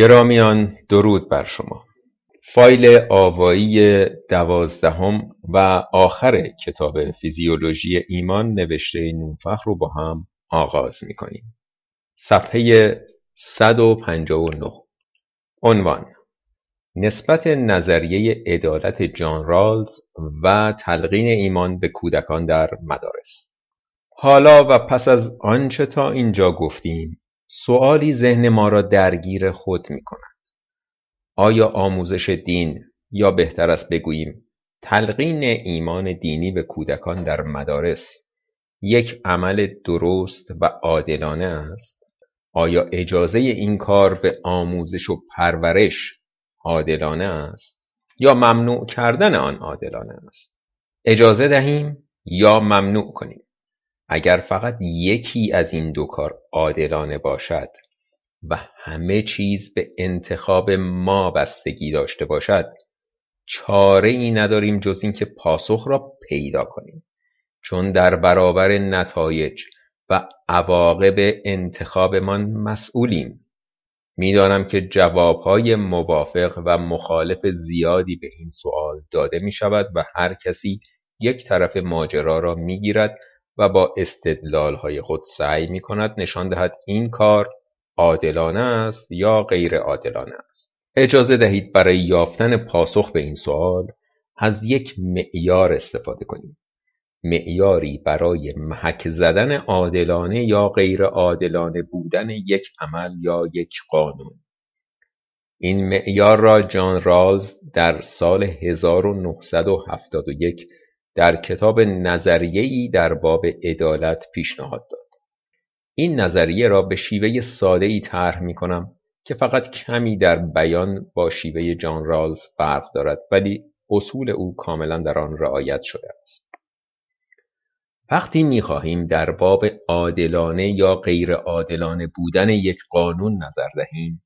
گرامیان درود بر شما. فایل آوایی دوازدهم و آخر کتاب فیزیولوژی ایمان نوشته نونفخ رو با هم آغاز می‌کنیم. صفحه 159 عنوان نسبت نظریه عدالت جان رالز و تلقین ایمان به کودکان در مدارس. حالا و پس از آنچه تا اینجا گفتیم سؤالی ذهن ما را درگیر خود می کند. آیا آموزش دین یا بهتر است بگوییم تلقین ایمان دینی به کودکان در مدارس یک عمل درست و عادلانه است؟ آیا اجازه این کار به آموزش و پرورش عادلانه است یا ممنوع کردن آن عادلانه است اجازه دهیم یا ممنوع کنیم اگر فقط یکی از این دو کار عادلانه باشد و همه چیز به انتخاب ما بستگی داشته باشد چاره ای نداریم جز اینکه پاسخ را پیدا کنیم. چون در برابر نتایج و عواقب انتخابمان مسئولیم. می‌دانم که جوابهای موافق و مخالف زیادی به این سوال داده می شود و هر کسی یک طرف ماجرا را می گیرد و با های خود سعی می کند نشان دهد این کار عادلانه است یا غیر عادلانه است. اجازه دهید برای یافتن پاسخ به این سوال از یک معیار استفاده کنیم. معیاری برای محک زدن عادلانه یا غیر عادلانه بودن یک عمل یا یک قانون این معیار را جان رالز در سال 1971 در کتاب نظریه‌ای در باب عدالت پیشنهاد داد. این نظریه را به شیوه ساده ای طرح می کنم که فقط کمی در بیان با شیوه جان رالز فرق دارد ولی اصول او کاملا در آن رعایت شده است. وقتی می‌خواهیم در باب عادلانه یا غیر عادلانه بودن یک قانون نظر دهیم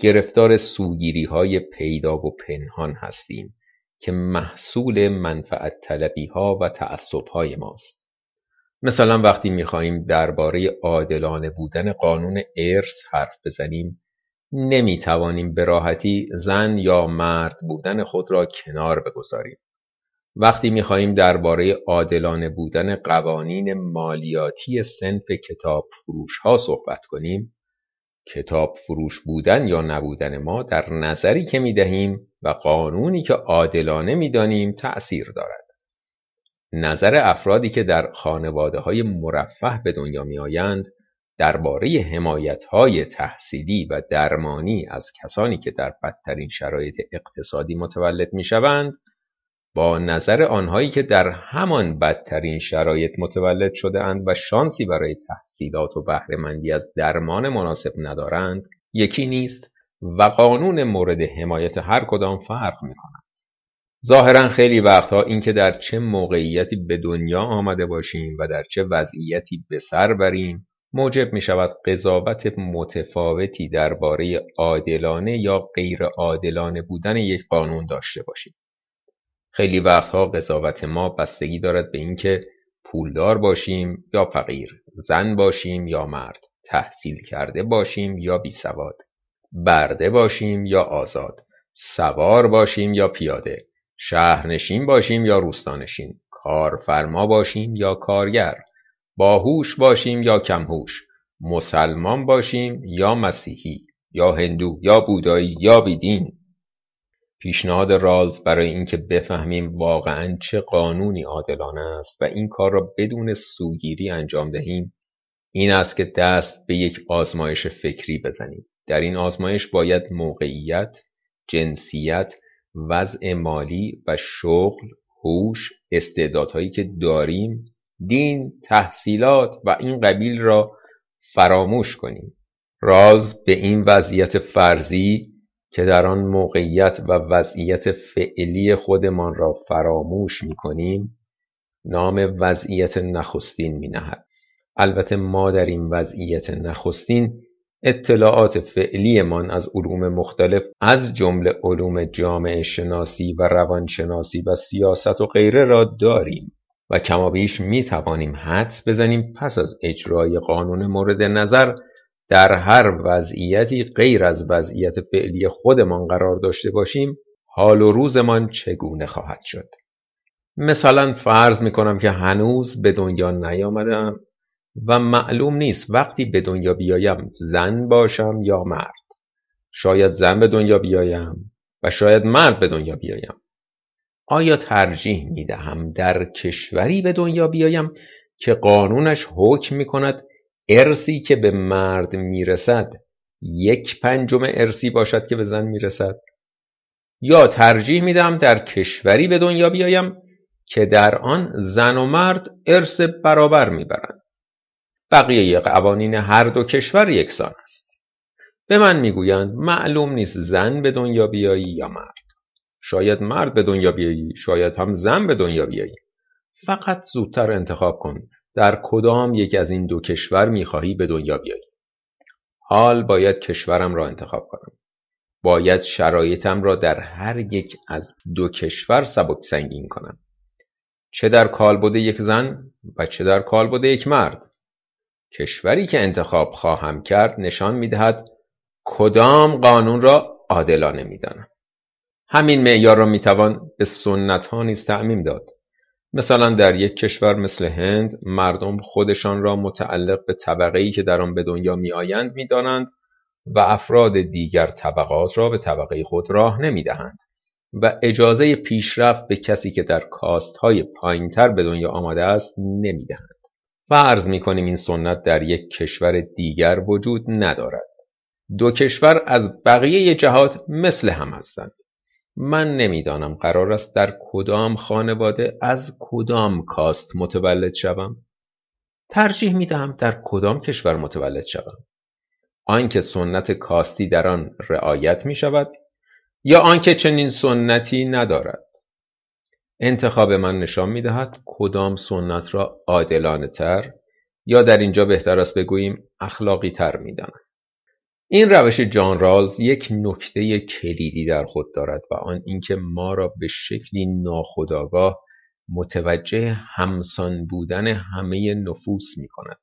گرفتار سوگیری های پیدا و پنهان هستیم که محصول منفعت طلبی ها و تعصب های ماست. مثلا وقتی می‌خواهیم درباره عادلانه بودن قانون ارث حرف بزنیم نمی‌توانیم به راحتی زن یا مرد بودن خود را کنار بگذاریم. وقتی می‌خواهیم درباره عادلانه بودن قوانین مالیاتی سنف کتاب فروش ها صحبت کنیم کتاب فروش بودن یا نبودن ما در نظری که می‌دهیم و قانونی که عادلانه می‌دانیم تأثیر دارد. نظر افرادی که در خانواده های مرفه به دنیا می آیند درباره حمایت های تحصیلی و درمانی از کسانی که در بدترین شرایط اقتصادی متولد می شوند با نظر آنهایی که در همان بدترین شرایط متولد شده اند و شانسی برای تحصیلات و بهرهمندی از درمان مناسب ندارند یکی نیست و قانون مورد حمایت هر کدام فرق می کند. ظاهرا خیلی وقتها اینکه در چه موقعیتی به دنیا آمده باشیم و در چه وضعیتی به سر بریم موجب می شود قضاوت متفاوتی درباره عادلانه یا غیر عادلانه بودن یک قانون داشته باشیم. خیلی وقتها قضاوت ما بستگی دارد به اینکه پولدار باشیم یا فقیر زن باشیم یا مرد تحصیل کرده باشیم یا بی سواد برده باشیم یا آزاد سوار باشیم یا پیاده شهرنشین باشیم یا روستانشین کارفرما باشیم یا کارگر باهوش باشیم یا کمهوش مسلمان باشیم یا مسیحی یا هندو یا بودایی یا بیدین. پیشنهاد رالز برای اینکه بفهمیم واقعا چه قانونی عادلانه است و این کار را بدون سوگیری انجام دهیم این است که دست به یک آزمایش فکری بزنیم. در این آزمایش باید موقعیت جنسیت وضع مالی و شغل هوش استعدادهایی که داریم دین تحصیلات و این قبیل را فراموش کنیم. راز به این وضعیت فرضی که در آن موقعیت و وضعیت فعلی خودمان را فراموش می کنیم نام وضعیت نخستین می نهد. البته ما در این وضعیت نخستین اطلاعات فعلیمان از علوم مختلف از جمله علوم جامعه شناسی و روانشناسی و سیاست و غیره را داریم و کمابیش می توانیم حدس بزنیم پس از اجرای قانون مورد نظر در هر وضعیتی غیر از وضعیت فعلی خودمان قرار داشته باشیم حال و روزمان چگونه خواهد شد؟ مثلا فرض می‌کنم که هنوز به دنیا نیامدم و معلوم نیست وقتی به دنیا بیایم زن باشم یا مرد. شاید زن به دنیا بیایم و شاید مرد به دنیا بیایم. آیا ترجیح می دهم در کشوری به دنیا بیایم که قانونش حکم می کند ارسی که به مرد می‌رسد یک پنجم ارسی باشد که به زن می‌رسد. یا ترجیح میدم در کشوری به دنیا بیایم که در آن زن و مرد ارث برابر می‌برند. بقیه قوانین هر دو کشور یکسان است. به من می‌گویند معلوم نیست زن به دنیا بیایی یا مرد. شاید مرد به دنیا بیایی شاید هم زن به دنیا بیایی. فقط زودتر انتخاب کن. در کدام یک از این دو کشور می‌خواهی به دنیا بیایی؟ حال باید کشورم را انتخاب کنم. باید شرایطم را در هر یک از دو کشور سبک سنگین کنم. چه در کالبد یک زن و چه در کالبد یک مرد. کشوری که انتخاب خواهم کرد نشان می‌دهد کدام قانون را عادلانه می‌دانم. همین معیار را می‌توان به سنت ها نیز تعمیم داد. مثلا در یک کشور مثل هند مردم خودشان را متعلق به طبقه ای که در آن به دنیا می آیند می دانند و افراد دیگر طبقات را به طبقه خود راه نمی دهند و اجازه پیشرفت به کسی که در کاست های پایینتر به دنیا آمده است نمی دهند. فرض می کنیم این سنت در یک کشور دیگر وجود ندارد. دو کشور از بقیه جهات مثل هم هستند. من نمی‌دانم قرار است در کدام خانواده از کدام کاست متولد شوم. ترجیح می دهم در کدام کشور متولد شوم. آنکه سنت کاستی در آن رعایت می شود یا آنکه چنین سنتی ندارد. انتخاب من نشان می دهد کدام سنت را عادلانه تر یا در اینجا بهتر است بگوییم اخلاقی تر می دانم. این روش جان رالز یک نکته کلیدی در خود دارد و آن اینکه ما را به شکلی ناخودآگاه متوجه همسان بودن همه نفوس می کند.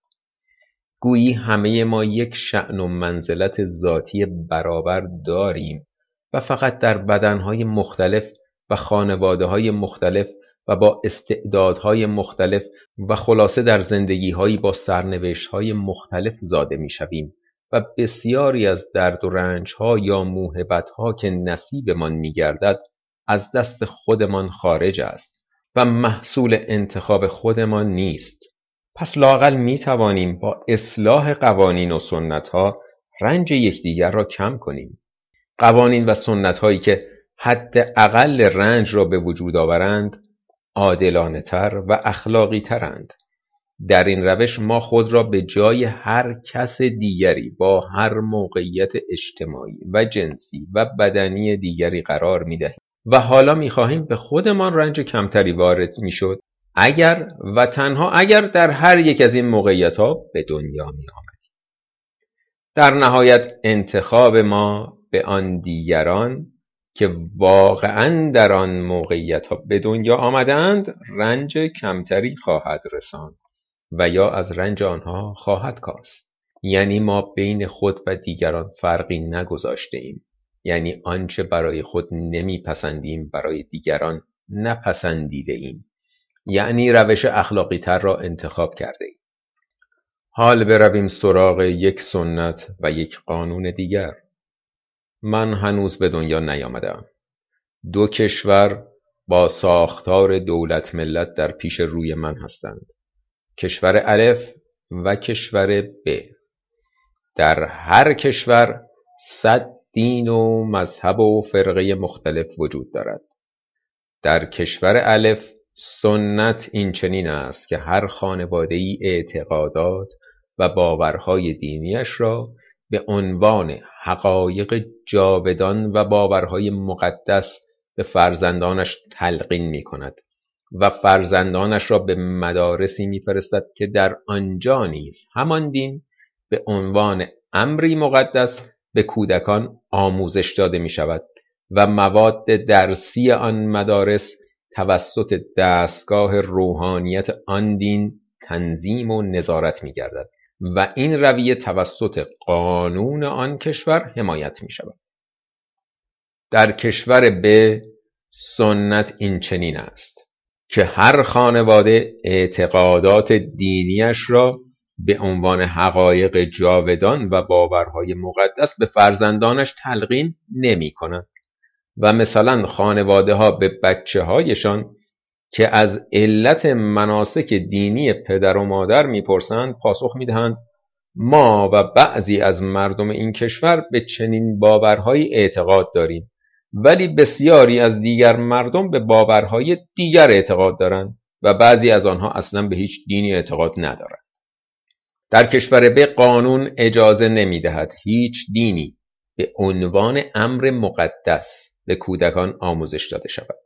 گویی همه ما یک شعن و منزلت ذاتی برابر داریم و فقط در بدنهای مختلف و خانواده های مختلف و با استعدادهای مختلف و خلاصه در زندگیهایی با سرنوشتهای مختلف زاده می شویم و بسیاری از درد و ها یا ها که نصیبمان میگردد از دست خودمان خارج است و محصول انتخاب خودمان نیست. پس لاقل می توانیم با اصلاح قوانین و سنت ها رنج یکدیگر را کم کنیم. قوانین و سنت هایی که حد اقل رنج را به وجود آورند عادلانه تر و اخلاقی ترند در این روش ما خود را به جای هر کس دیگری با هر موقعیت اجتماعی و جنسی و بدنی دیگری قرار می دهیم. و حالا می خواهیم به خودمان رنج کمتری وارد می شد اگر و تنها اگر در هر یک از این موقعیت ها به دنیا می آمدیم. در نهایت انتخاب ما به آن دیگران که واقعا در آن موقعیت ها به دنیا آمدند رنج کمتری خواهد رساند. و یا از رنج آنها خواهد کاست. یعنی ما بین خود و دیگران فرقی نگذاشته ایم یعنی آنچه برای خود نمیپسندیم برای دیگران نپسندیده ایم یعنی روش اخلاقی تر را انتخاب کرده ایم حال برویم سراغ یک سنت و یک قانون دیگر. من هنوز به دنیا نیامدم دو کشور با ساختار دولت ملت در پیش روی من هستند. کشور الف و کشور ب. در هر کشور صد دین و مذهب و فرقه مختلف وجود دارد. در کشور الف سنت این چنین است که هر خانواده ای اعتقادات و باورهای دینیش را به عنوان حقایق جاودان و باورهای مقدس به فرزندانش تلقین می کند و فرزندانش را به مدارسی میفرستد که در آنجا نیز همان دین به عنوان امری مقدس به کودکان آموزش داده می شود و مواد درسی آن مدارس توسط دستگاه روحانیت آن دین تنظیم و نظارت می گردد و این رویه توسط قانون آن کشور حمایت می شود. در کشور به سنت این چنین است که هر خانواده اعتقادات دینیش را به عنوان حقایق جاودان و باورهای مقدس به فرزندانش تلقین نمی کند و مثلا خانواده ها به بچه هایشان که از علت مناسک دینی پدر و مادر می‌پرسند پاسخ می‌دهند ما و بعضی از مردم این کشور به چنین باورهایی اعتقاد داریم. ولی بسیاری از دیگر مردم به باورهای دیگر اعتقاد دارند و بعضی از آنها اصلا به هیچ دینی اعتقاد ندارند در کشور به قانون اجازه نمی دهد هیچ دینی به عنوان امر مقدس به کودکان آموزش داده شود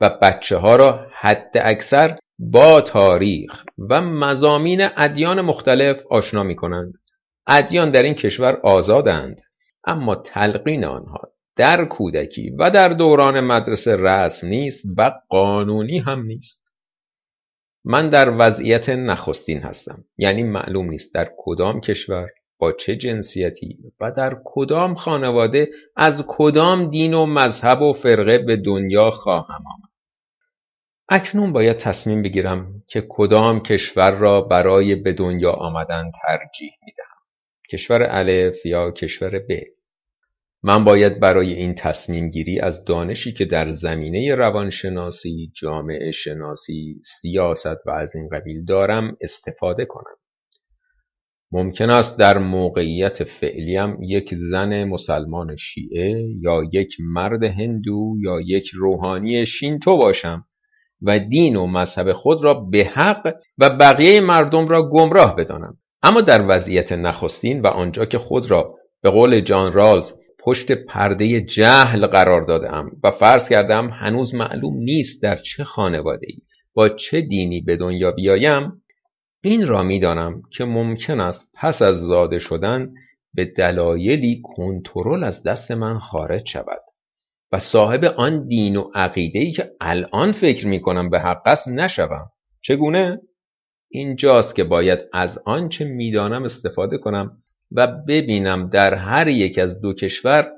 و بچه ها را حد اکثر با تاریخ و مزامین ادیان مختلف آشنا می کنند. ادیان در این کشور آزادند اما تلقین آنها در کودکی و در دوران مدرسه رسم نیست و قانونی هم نیست. من در وضعیت نخستین هستم. یعنی معلوم نیست در کدام کشور با چه جنسیتی و در کدام خانواده از کدام دین و مذهب و فرقه به دنیا خواهم آمد. اکنون باید تصمیم بگیرم که کدام کشور را برای به دنیا آمدن ترجیح می دهم. کشور الف یا کشور ب. من باید برای این تصمیم گیری از دانشی که در زمینه روانشناسی، جامعه شناسی، سیاست و از این قبیل دارم استفاده کنم. ممکن است در موقعیت فعلیم یک زن مسلمان شیعه یا یک مرد هندو یا یک روحانی شینتو باشم و دین و مذهب خود را به حق و بقیه مردم را گمراه بدانم اما در وضعیت نخستین و آنجا که خود را به قول جان رالز پشت پرده جهل قرار دادم و فرض کردم هنوز معلوم نیست در چه خانواده ای با چه دینی به دنیا بیایم؟ این را می‌دانم که ممکن است پس از زاده شدن به دلایلی کنترل از دست من خارج شود. و صاحب آن دین و عقیده ای که الان فکر می کنم به حق است نشوم. چگونه؟ اینجاست که باید از آنچه می‌دانم استفاده کنم و ببینم در هر یک از دو کشور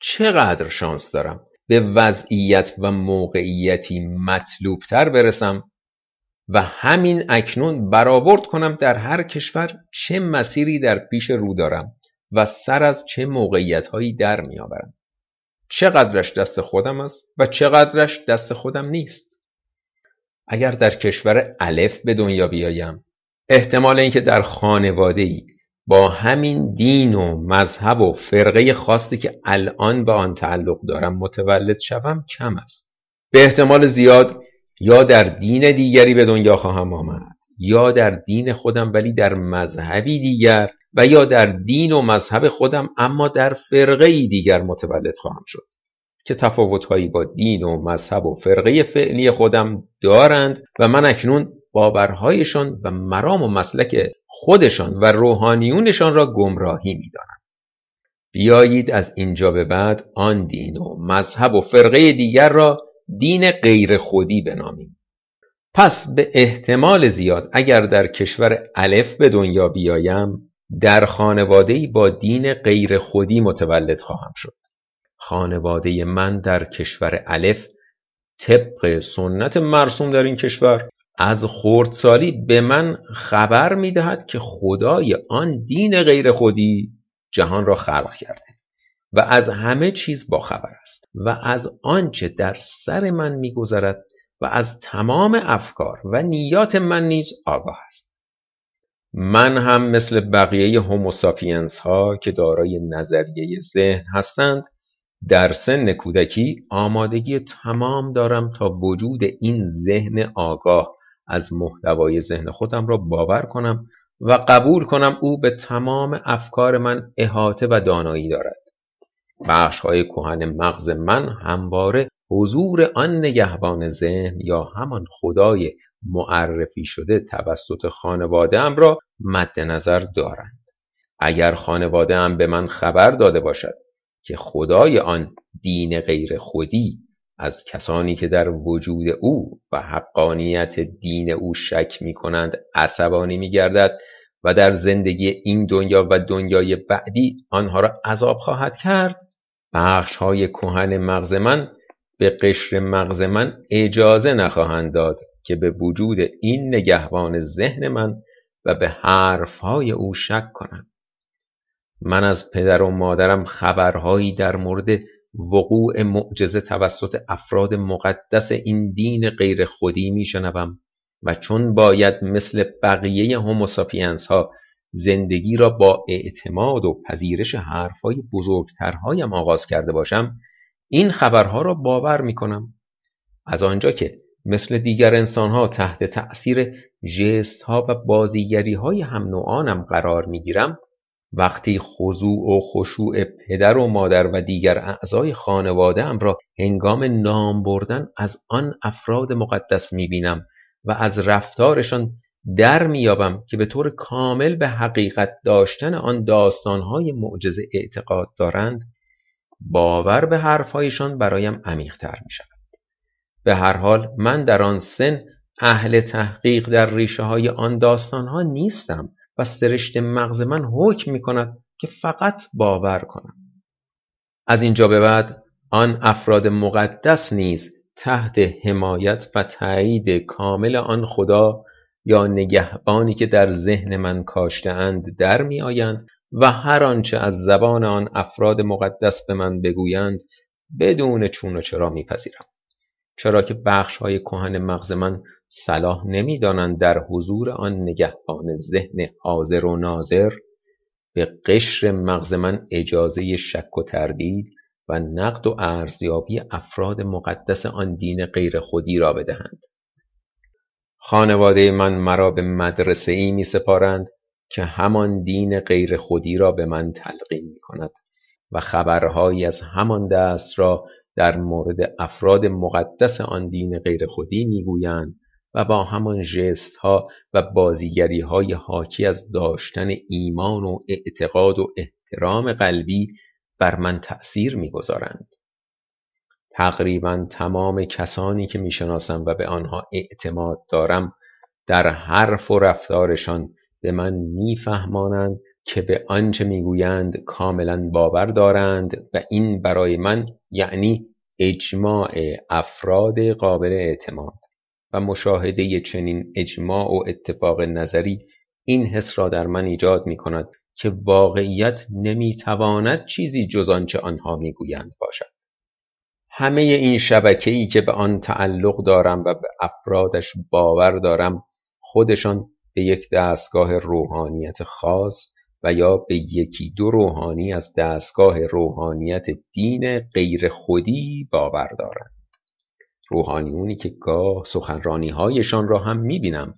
چقدر شانس دارم. به وضعیت و موقعیتی مطلوبتر برسم و همین اکنون برآورد کنم در هر کشور چه مسیری در پیش رو دارم و سر از چه موقعیت هایی در میآورم. چقدرش دست خودم است و چقدرش دست خودم نیست. اگر در کشور الف به دنیا بیایم احتمال اینکه در خانواده ای با همین دین و مذهب و فرقه خاصی که الان به آن تعلق دارم متولد شوم کم است. به احتمال زیاد یا در دین دیگری به دنیا خواهم آمد یا در دین خودم ولی در مذهبی دیگر و یا در دین و مذهب خودم اما در فرقه دیگر متولد خواهم شد که تفاوتهایی با دین و مذهب و فرقه فعلی خودم دارند و من اکنون باورهایشان و مرام و مسلک خودشان و روحانیونشان را گمراهی می‌دانم بیایید از اینجا به بعد آن دین و مذهب و فرقه دیگر را دین غیر خودی بنامیم. پس به احتمال زیاد اگر در کشور الف به دنیا بیایم در خانواده با دین غیر خودی متولد خواهم شد. خانواده من در کشور الف طبق سنت مرسوم در این کشور از خردسالی به من خبر می دهد که خدای آن دین غیر خودی جهان را خلق کرده و از همه چیز با خبر است و از آنچه در سر من میگذرد و از تمام افکار و نیات من نیز آگاه است. من هم مثل بقیه هوموساپینس ها که دارای نظریه ذهن هستند در سن کودکی آمادگی تمام دارم تا وجود این ذهن آگاه از محتوای ذهن خودم را باور کنم و قبول کنم او به تمام افکار من احاطه و دانایی دارد. بخش های کهن مغز من همواره حضور آن نگهبان ذهن یا همان خدای معرفی شده توسط خانواده را مد نظر دارند. اگر خانواده به من خبر داده باشد که خدای آن دین غیر خودی از کسانی که در وجود او و حقانیت دین او شک می کنند عصبانی می گردد و در زندگی این دنیا و دنیای بعدی آنها را عذاب خواهد کرد. بخش های کهن مغز من به قشر مغز من اجازه نخواهند داد که به وجود این نگهبان ذهن من و به حرفهای او شک کنند من از پدر و مادرم خبرهایی در مورد وقوع معجزه توسط افراد مقدس این دین غیر خودی میشنوم و چون باید مثل بقیه هوموساپینس ها زندگی را با اعتماد و پذیرش حرفهای بزرگترهایم آغاز کرده باشم این خبرها را باور می کنم از آنجا که مثل دیگر انسانها تحت تأثیر جست ها و بازیگری های هم نوعانم قرار می گیرم وقتی خضوع و خشوع پدر و مادر و دیگر اعضای خانواده ام را هنگام نام بردن از آن افراد مقدس می بینم و از رفتارشان در میابم که به طور کامل به حقیقت داشتن آن داستانهای معجزه اعتقاد دارند باور به حرفهایشان برایم عمیقتر می شود. به هر حال من در آن سن اهل تحقیق در ریشه های آن داستانها نیستم و سرشت مغز من حکم می کند که فقط باور کنم. از اینجا به بعد آن افراد مقدس نیز تحت حمایت و تایید کامل آن خدا یا نگهبانی که در ذهن من کاشته اند در می آیند و هر آنچه از زبان آن افراد مقدس به من بگویند بدون چون و چرا میپذیرم چرا که بخش های کهن مغز من صلاح نمی‌دانند در حضور آن نگهبان ذهن حاضر و ناظر به قشر مغز من اجازه شک و تردید و نقد و ارزیابی افراد مقدس آن دین غیر خودی را بدهند. خانواده من مرا به مدرسه ای می سپارند که همان دین غیر خودی را به من تلقین می کند و خبرهایی از همان دست را در مورد افراد مقدس آن دین غیر خودی می گویند و با همان جست ها و بازیگری های حاکی از داشتن ایمان و اعتقاد و احترام قلبی بر من تأثیر می‌گذارند. تقریبا تمام کسانی که می‌شناسم و به آنها اعتماد دارم در حرف و رفتارشان به من میفهمانند که به آنچه می‌گویند کاملا باور دارند و این برای من یعنی اجماع افراد قابل اعتماد و مشاهده چنین اجماع و اتفاق نظری این حس را در من ایجاد می کند که واقعیت نمی‌تواند چیزی جز آنچه آنها می‌گویند باشد. همه این شبکه‌ای که به آن تعلق دارم و به افرادش باور دارم خودشان به یک دستگاه روحانیت خاص و یا به یکی دو روحانی از دستگاه روحانیت دین غیر خودی باور دارند. روحانیونی که گاه سخنرانی هایشان را هم می‌بینم.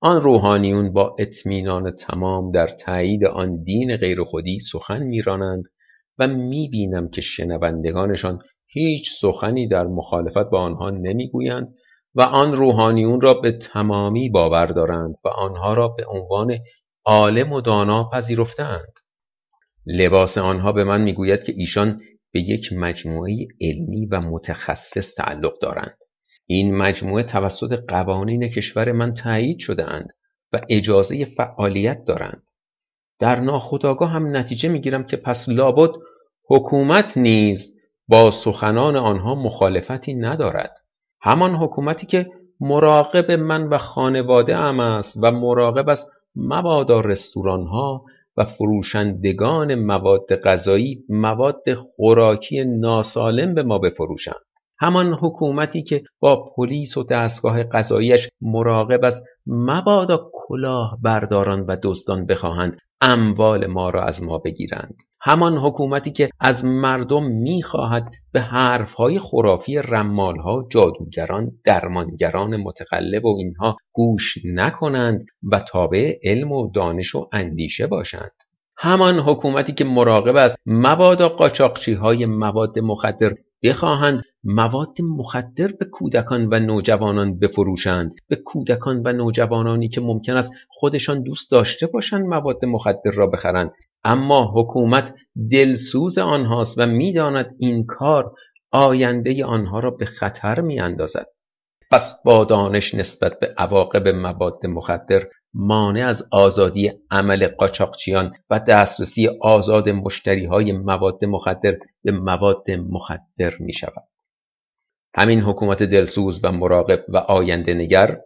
آن روحانیون با اطمینان تمام در تایید آن دین غیر خودی سخن میرانند و می‌بینم که شنوندگانشان هیچ سخنی در مخالفت با آنها نمی‌گویند و آن روحانیون را به تمامی باور دارند و آنها را به عنوان عالم و دانا پذیرفتند لباس آنها به من می‌گوید که ایشان به یک مجموعه علمی و متخصص تعلق دارند. این مجموعه توسط قوانین کشور من تایید شده اند و اجازه فعالیت دارند. در ناخودآگاه هم نتیجه می‌گیرم که پس لابد حکومت نیز با سخنان آنها مخالفتی ندارد. همان حکومتی که مراقب من و خانواده ام است و مراقب است مبادا رستوران ها و فروشندگان مواد غذایی مواد خوراکی ناسالم به ما بفروشند. همان حکومتی که با پلیس و دستگاه قضاییش مراقب است مبادا کلاه برداران و دزدان بخواهند اموال ما را از ما بگیرند. همان حکومتی که از مردم می‌خواهد به حرفهای خرافی رمالها جادوگران درمانگران متقلب و اینها گوش نکنند و تابع علم و دانش و اندیشه باشند. همان حکومتی که مراقب است مبادا قاچاقچی های مواد مخدر بخواهند مواد مخدر به کودکان و نوجوانان بفروشند به کودکان و نوجوانانی که ممکن است خودشان دوست داشته باشند مواد مخدر را بخرند اما حکومت دلسوز آنهاست و می‌داند این کار آینده آنها را به خطر می اندازد. پس با دانش نسبت به عواقب مواد مخدر مانع از آزادی عمل قاچاقچیان و دسترسی آزاد مشتری های مواد مخدر به مواد مخدر می شود. همین حکومت دلسوز و مراقب و آینده نگر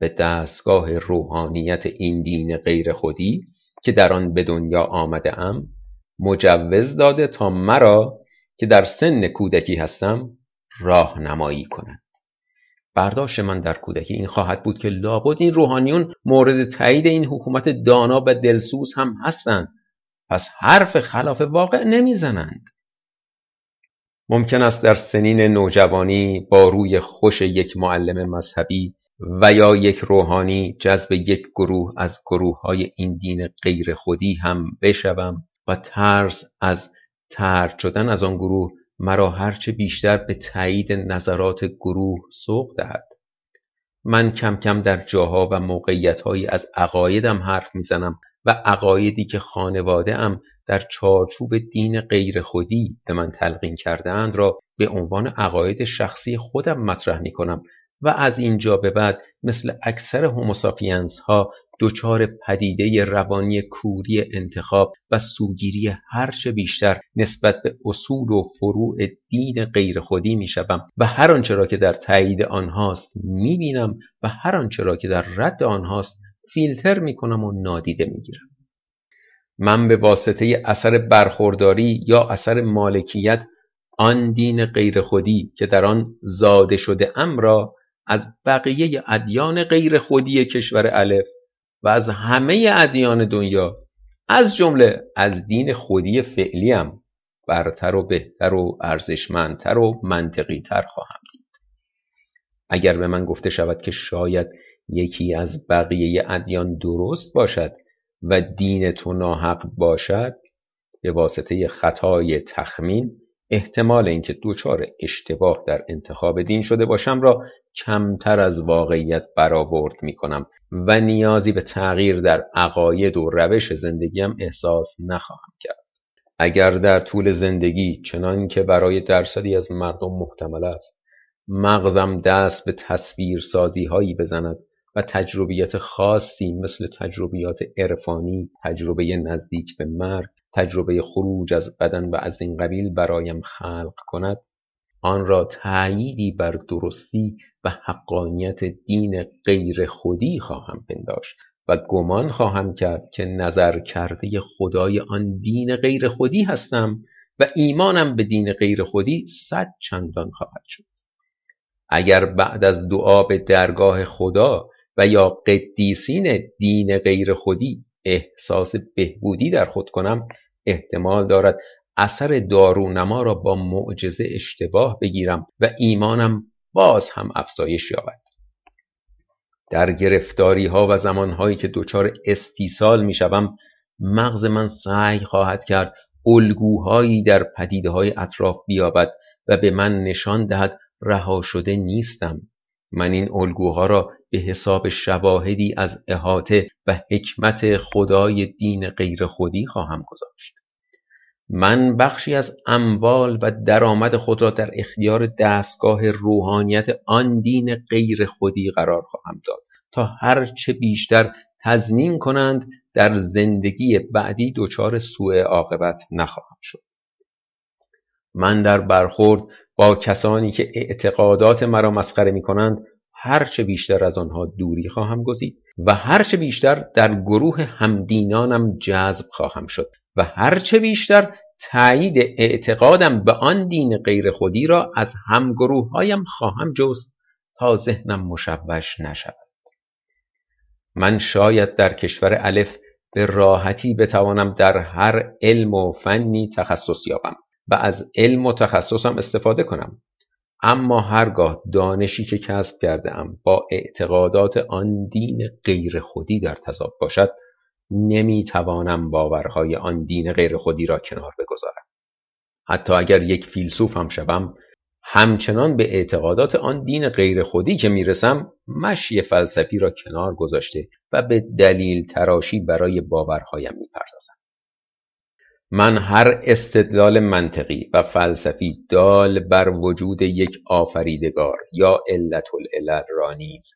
به دستگاه روحانیت این دین غیر خودی که در آن به دنیا آمده ام مجوز داده تا مرا که در سن کودکی هستم راهنمایی کند برداشت من در کودکی. این خواهد بود که لابد این روحانیون مورد تایید این حکومت دانا و دلسوز هم هستند. پس حرف خلاف واقع نمی‌زنند. ممکن است در سنین نوجوانی با روی خوش یک معلم مذهبی و یا یک روحانی جذب یک گروه از گروه های این دین غیر خودی هم بشوم و ترس از ترد شدن از آن گروه مرا هرچه بیشتر به تایید نظرات گروه سوق دهد. من کم کم در جاها و موقعیتهایی از عقایدم حرف می‌زنم و عقایدی که خانواده ام در چارچوب دین غیر خودی به من تلقین کردهاند را به عنوان عقاید شخصی خودم مطرح می کنم و از اینجا به بعد مثل اکثر هوموساپینس ها دچار پدیده روانی کوری انتخاب و سوگیری هرچه بیشتر نسبت به اصول و فروع دین غیر خودی می شدم و هر آنچه را که در تایید آنهاست می بینم و هر آنچه را که در رد آنهاست فیلتر می کنم و نادیده می گیرم. من به واسطه اثر برخورداری یا اثر مالکیت آن دین غیر خودی که در آن زاده شده ام را از بقیه ادیان غیر خودی کشور الف و از همه ادیان دنیا از جمله از دین خودی فعلیم برتر و بهتر و ارزشمندتر و منطقی تر خواهم دید. اگر به من گفته شود که شاید یکی از بقیه ادیان درست باشد و دین تو ناحق باشد به واسطه خطای تخمین احتمال اینکه دچار اشتباه در انتخاب دین شده باشم را کمتر از واقعیت برآورد می کنم و نیازی به تغییر در عقاید و روش زندگیم احساس نخواهم کرد. اگر در طول زندگی چنان که برای درصدی از مردم محتمل است مغزم دست به تصویر سازی هایی بزند و تجربیت خاصی مثل تجربیات عرفانی، تجربه نزدیک به مرگ، تجربه خروج از بدن و از این قبیل برایم خلق کند آن را تأییدی بر درستی و حقانیت دین غیر خودی خواهم پنداشت و گمان خواهم کرد که نظر کرده خدای آن دین غیر خودی هستم و ایمانم به دین غیر خودی صد چندان خواهد شد. اگر بعد از دعا به درگاه خدا و یا قدیسین دین غیر خودی احساس بهبودی در خود کنم احتمال دارد اثر دارونما را با معجزه اشتباه بگیرم و ایمانم باز هم افزایش یابد. در گرفتاری ها و زمان هایی که دچار استیصال می شوم مغز من سعی خواهد کرد الگوهایی در پدیده های اطراف بیابد و به من نشان دهد رها شده نیستم. من این الگوها را به حساب شواهدی از احاطه و حکمت خدای دین غیر خودی خواهم گذاشت. من بخشی از اموال و درآمد خود را در اختیار دستگاه روحانیت آن دین غیر خودی قرار خواهم داد تا هرچه بیشتر تضمین کنند در زندگی بعدی دچار سوء عاقبت نخواهم شد. من در برخورد با کسانی که اعتقادات مرا مسخره می کنند هرچه بیشتر از آنها دوری خواهم گزید و هرچه بیشتر در گروه همدینانم جذب خواهم شد و هرچه بیشتر تایید اعتقادم به آن دین غیر خودی را از همگروه هایم خواهم جست تا ذهنم مشوش نشود. من شاید در کشور الف به راحتی بتوانم در هر علم و فنی تخصص یابم. و از علم و تخصصم استفاده کنم. اما هرگاه دانشی که کسب کرده ام با اعتقادات آن دین غیر خودی در تضاد باشد نمی توانم باورهای آن دین غیر خودی را کنار بگذارم. حتی اگر یک فیلسوف هم شوم همچنان به اعتقادات آن دین غیر خودی که می‌رسم مشی فلسفی را کنار گذاشته و به دلیل تراشی برای باورهایم می‌پردازم. من هر استدلال منطقی و فلسفی دال بر وجود یک آفریدگار یا علت العلل را نیز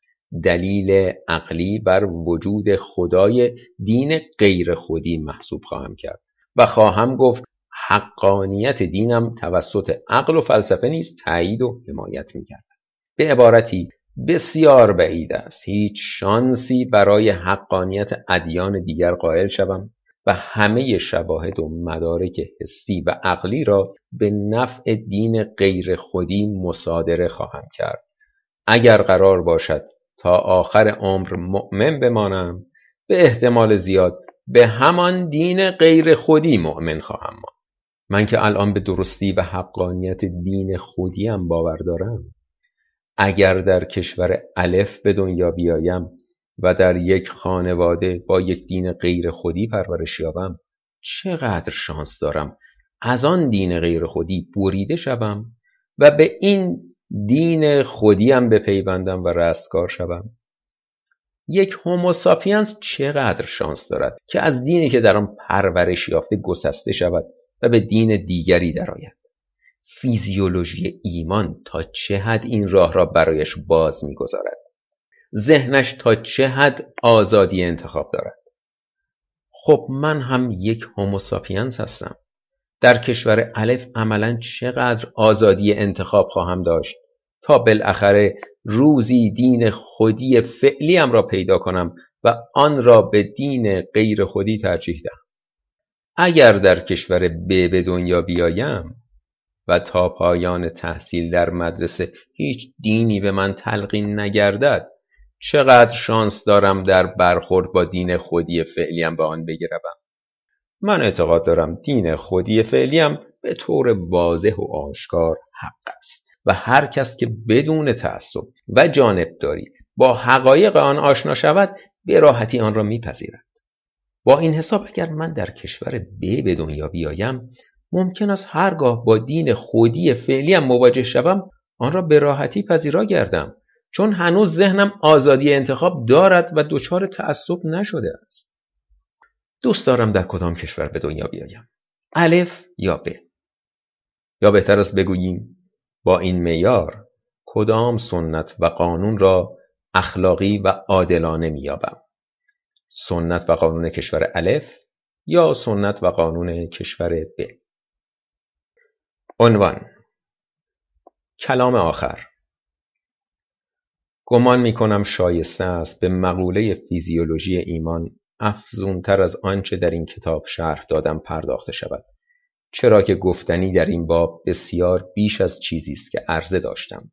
دلیل عقلی بر وجود خدای دین غیر خودی محسوب خواهم کرد و خواهم گفت حقانیت دینم توسط عقل و فلسفه نیز تایید و حمایت می‌کرد. به عبارتی بسیار بعید است. هیچ شانسی برای حقانیت ادیان دیگر قائل شوم. و همه شواهد و مدارک حسی و عقلی را به نفع دین غیر خودی مصادره خواهم کرد. اگر قرار باشد تا آخر عمر مؤمن بمانم به احتمال زیاد به همان دین غیر خودی مؤمن خواهم ماند. من که الان به درستی و حقانیت دین خودیم باور دارم. اگر در کشور الف به دنیا بیایم و در یک خانواده با یک دین غیر خودی پرورش یابم. چقدر شانس دارم از آن دین غیر خودی بریده شوم و به این دین خودیم بپیوندم و رستگار شوم. یک هوموساپینس چقدر شانس دارد که از دینی که در آن پرورش یافته گسسته شود و به دین دیگری درآید. فیزیولوژی ایمان تا چه حد این راه را برایش باز می‌گذارد؟ ذهنش تا چه حد آزادی انتخاب دارد. خب من هم یک هوموساپینس هستم. در کشور الف عملا چقدر آزادی انتخاب خواهم داشت تا بالاخره روزی دین خودی فعلیم را پیدا کنم و آن را به دین غیر خودی ترجیح دهم. اگر در کشور ب به دنیا بیایم و تا پایان تحصیل در مدرسه هیچ دینی به من تلقین نگردد چقدر شانس دارم در برخورد با دین خودی فعلیم به آن بگیرم من اعتقاد دارم دین خودی فعلیم به طور واضح و آشکار حق است و هر کس که بدون تعصب و جانبداری با حقایق آن آشنا شود به راحتی آن را میپذیرد. با این حساب اگر من در کشور ب به دنیا بیایم ممکن است هرگاه با دین خودی فعلیم مواجه شوم آن را به راحتی پذیرا گردم. چون هنوز ذهنم آزادی انتخاب دارد و دچار تعصب نشده است. دوست دارم در کدام کشور به دنیا بیایم؟ الف یا ب؟ یا بهتر است بگوییم با این معیار کدام سنت و قانون را اخلاقی و عادلانه مییابم؟ سنت و قانون کشور الف یا سنت و قانون کشور ب؟ عنوان کلام آخر گمان می کنم شایسته است به مقوله فیزیولوژی ایمان افزونتر از آنچه در این کتاب شرح دادم پرداخته شود. چرا که گفتنی در این باب بسیار بیش از چیزی است که عرضه داشتم.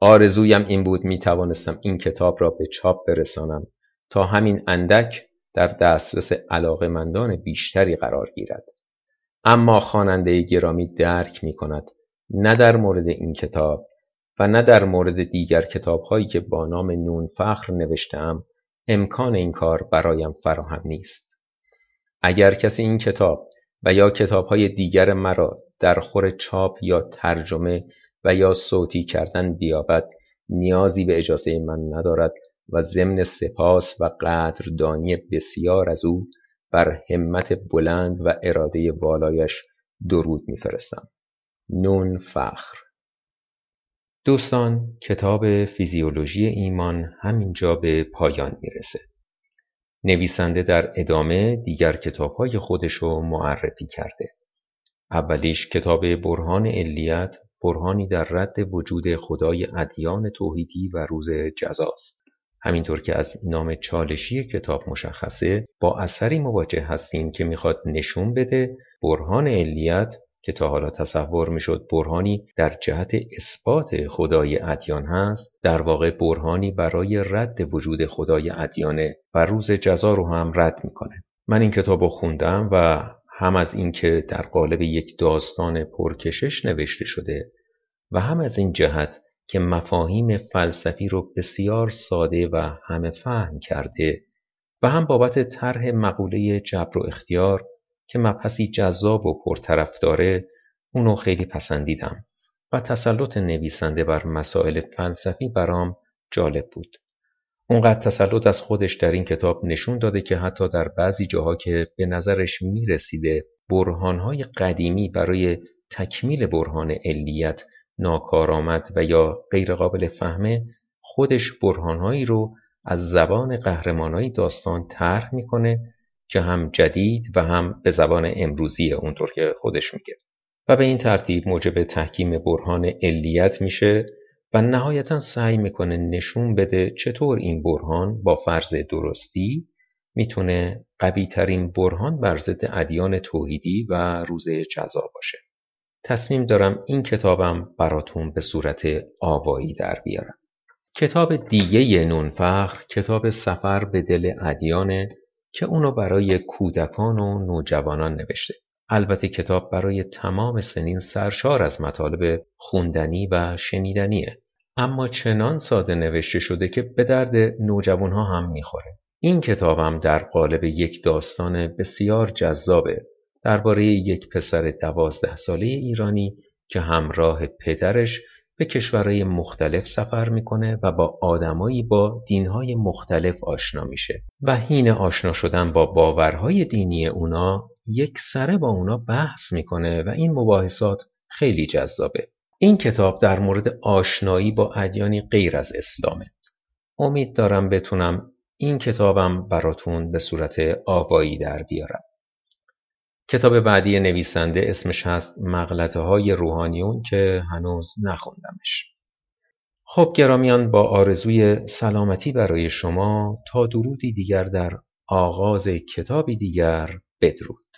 آرزویم این بود می توانستم این کتاب را به چاپ برسانم تا همین اندک در دسترس علاقمندان بیشتری قرار گیرد. اما خواننده گرامی درک می کند نه در مورد این کتاب و نه در مورد دیگر کتابهایی که با نام نون فخر نوشتم امکان این کار برایم فراهم نیست. اگر کسی این کتاب و یا کتابهای دیگر مرا در خور چاپ یا ترجمه و یا صوتی کردن بیابد نیازی به اجازه من ندارد و ضمن سپاس و قدردانی بسیار از او بر همت بلند و اراده والایش درود میفرستم. نون فخر دوستان کتاب فیزیولوژی ایمان همینجا به پایان می‌رسه. نویسنده در ادامه دیگر کتابهای خودش رو معرفی کرده. اولیش کتاب برهان علیت برهانی در رد وجود خدای ادیان توحیدی و روز جزاست همینطور که از نام چالشی کتاب مشخصه با اثری مواجه هستیم که می‌خواد نشون بده برهان علیت که تا حالا تصور می‌شد برهانی در جهت اثبات خدای ادیان هست در واقع برهانی برای رد وجود خدای ادیانه و روز جزا رو هم رد می‌کنه. من این کتاب رو خوندم و هم از اینکه در قالب یک داستان پرکشش نوشته شده و هم از این جهت که مفاهیم فلسفی رو بسیار ساده و همه فهم کرده و هم بابت طرح مقوله جبر و اختیار که مبحثی جذاب و پرطرف داره اونو خیلی پسندیدم و تسلط نویسنده بر مسائل فلسفی برام جالب بود. اونقدر تسلط از خودش در این کتاب نشون داده که حتی در بعضی جاها که به نظرش می‌رسیده برهانهای قدیمی برای تکمیل برهان علیت ناکارآمد و یا غیرقابل فهمه خودش برهانهایی رو از زبان قهرمانای داستان طرح می‌کنه که هم جدید و هم به زبان امروزی اونطور که خودش میگه و به این ترتیب موجب تحکیم برهان علیت میشه و نهایتا سعی می‌کنه نشون بده چطور این برهان با فرض درستی می‌تونه قوی ترین برهان بر ضد ادیان توحیدی و روزه جزا باشه. تصمیم دارم این کتابم براتون به صورت آوایی در بیارم. کتاب دیگه نونفخر کتاب سفر به دل ادیانه که اونو برای کودکان و نوجوانان نوشته. البته کتاب برای تمام سنین سرشار از مطالب خوندنی و شنیدنیه. اما چنان ساده نوشته شده که به درد نوجوانها هم می‌خوره. این کتابم در قالب یک داستان بسیار جذابه درباره یک پسر دوازده ساله ایرانی که همراه پدرش به کشورهای مختلف سفر می‌کنه و با آدمایی با دینهای مختلف آشنا میشه. و هین آشنا شدن با باورهای دینی اونا یک سره با اونا بحث می‌کنه و این مباحثات خیلی جذابه. این کتاب در مورد آشنایی با ادیانی غیر از اسلامه. امید دارم بتونم این کتابم براتون به صورت آوایی در بیارم. کتاب بعدی نویسنده اسمش هست مغلطه های روحانیون که هنوز نخوندمش. خب گرامیان با آرزوی سلامتی برای شما تا درودی دیگر در آغاز کتابی دیگر بدرود.